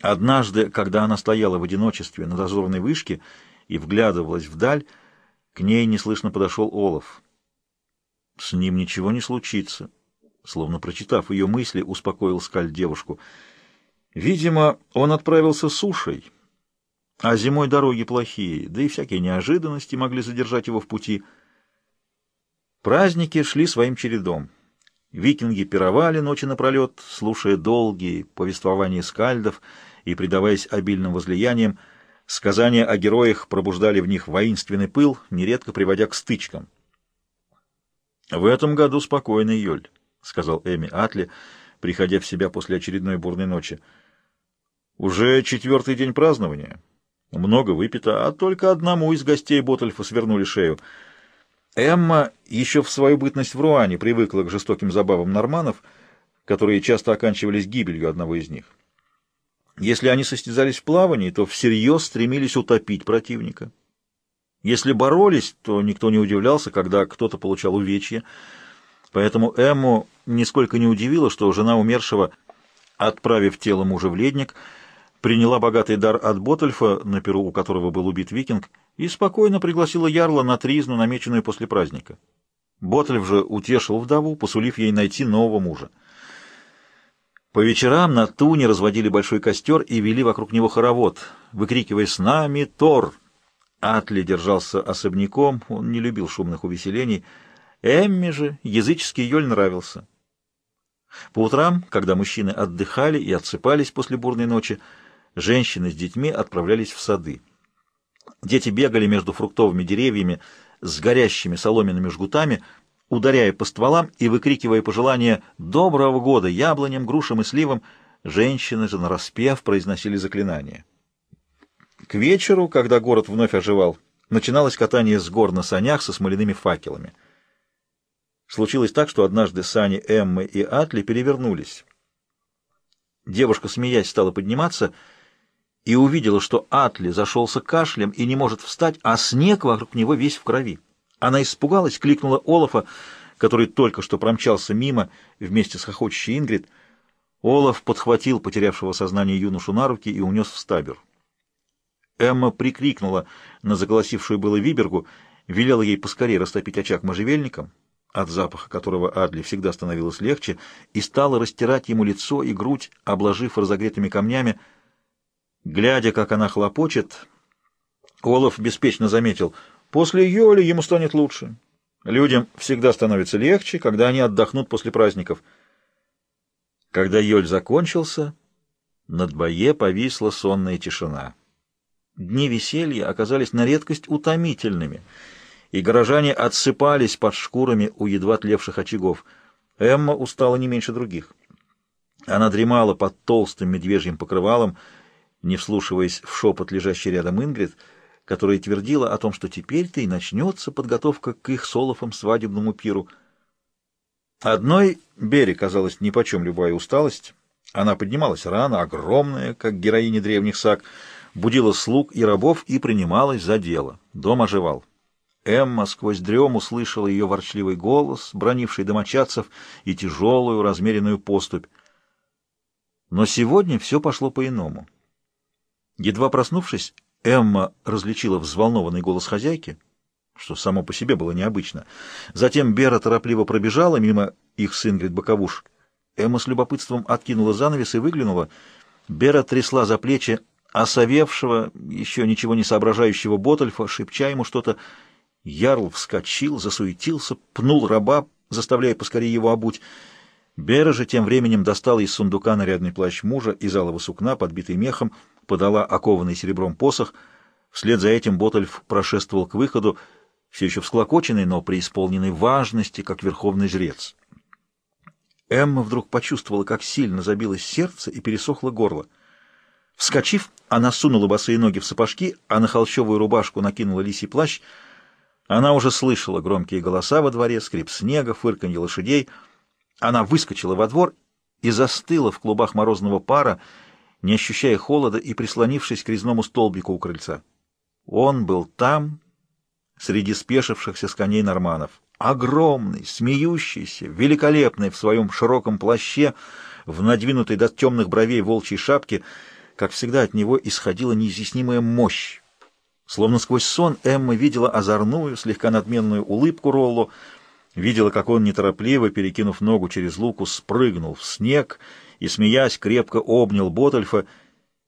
Однажды, когда она стояла в одиночестве на дозорной вышке и вглядывалась вдаль, к ней неслышно подошел Олаф. «С ним ничего не случится», — словно прочитав ее мысли, успокоил Скаль девушку. «Видимо, он отправился сушей, а зимой дороги плохие, да и всякие неожиданности могли задержать его в пути». Праздники шли своим чередом. Викинги пировали ночи напролет, слушая долгие повествования скальдов и предаваясь обильным возлияниям, сказания о героях пробуждали в них воинственный пыл, нередко приводя к стычкам. «В этом году спокойно, Йоль», — сказал Эми Атли, приходя в себя после очередной бурной ночи. «Уже четвертый день празднования. Много выпито, а только одному из гостей Ботальфа свернули шею — Эмма еще в свою бытность в Руане привыкла к жестоким забавам норманов, которые часто оканчивались гибелью одного из них. Если они состязались в плавании, то всерьез стремились утопить противника. Если боролись, то никто не удивлялся, когда кто-то получал увечья. Поэтому Эмму нисколько не удивило, что жена умершего, отправив тело мужа в ледник, приняла богатый дар от Ботальфа, на перу у которого был убит викинг, и спокойно пригласила Ярла на тризну, намеченную после праздника. Ботальф же утешил вдову, посулив ей найти нового мужа. По вечерам на Туне разводили большой костер и вели вокруг него хоровод, выкрикивая «С нами Тор!». Атли держался особняком, он не любил шумных увеселений. Эмми же языческий Йоль нравился. По утрам, когда мужчины отдыхали и отсыпались после бурной ночи, женщины с детьми отправлялись в сады. Дети бегали между фруктовыми деревьями с горящими соломенными жгутами, ударяя по стволам и выкрикивая пожелания «Доброго года!» яблоням, грушам и сливам, женщины же нараспев произносили заклинания. К вечеру, когда город вновь оживал, начиналось катание с гор на санях со смоляными факелами. Случилось так, что однажды сани Эммы и Атли перевернулись. Девушка, смеясь, стала подниматься — и увидела, что Атли зашелся кашлем и не может встать, а снег вокруг него весь в крови. Она испугалась, кликнула Олафа, который только что промчался мимо вместе с хохочущей Ингрид. Олаф подхватил потерявшего сознание юношу на руки и унес в стабер. Эмма прикрикнула на заголосившую было Вибергу, велела ей поскорее растопить очаг можжевельником, от запаха которого Адли всегда становилось легче, и стала растирать ему лицо и грудь, обложив разогретыми камнями, Глядя, как она хлопочет, Олаф беспечно заметил, после Йоли ему станет лучше. Людям всегда становится легче, когда они отдохнут после праздников. Когда Йоль закончился, над бое повисла сонная тишина. Дни веселья оказались на редкость утомительными, и горожане отсыпались под шкурами у едва тлевших очагов. Эмма устала не меньше других. Она дремала под толстым медвежьим покрывалом, не вслушиваясь в шепот, лежащий рядом Ингрид, которая твердила о том, что теперь-то и начнется подготовка к их солофам свадебному пиру. Одной Бере казалась нипочем любая усталость. Она поднималась рано, огромная, как героиня древних саг, будила слуг и рабов и принималась за дело. Дом оживал. Эмма сквозь дрему слышала ее ворчливый голос, бронивший домочадцев, и тяжелую размеренную поступь. Но сегодня все пошло по-иному. Едва проснувшись, Эмма различила взволнованный голос хозяйки, что само по себе было необычно. Затем Бера торопливо пробежала мимо их с Ингрид Боковуш. Эмма с любопытством откинула занавес и выглянула. Бера трясла за плечи осовевшего, еще ничего не соображающего Ботальфа, шепча ему что-то. Ярл вскочил, засуетился, пнул раба, заставляя поскорее его обуть. Бера же тем временем достала из сундука нарядный плащ мужа из алого сукна, подбитый мехом, подала окованный серебром посох. Вслед за этим Ботальф прошествовал к выходу, все еще всклокоченный, но преисполненный важности, как верховный жрец. Эмма вдруг почувствовала, как сильно забилось сердце и пересохло горло. Вскочив, она сунула босые ноги в сапожки, а на холщовую рубашку накинула лисий плащ. Она уже слышала громкие голоса во дворе, скрип снега, фырканье лошадей — она выскочила во двор и застыла в клубах морозного пара, не ощущая холода и прислонившись к резному столбику у крыльца. Он был там, среди спешившихся с коней норманов. Огромный, смеющийся, великолепный в своем широком плаще, в надвинутой до темных бровей волчьей шапке, как всегда от него исходила неизъяснимая мощь. Словно сквозь сон Эмма видела озорную, слегка надменную улыбку Ролло, видела, как он, неторопливо, перекинув ногу через луку, спрыгнул в снег и, смеясь, крепко обнял Ботальфа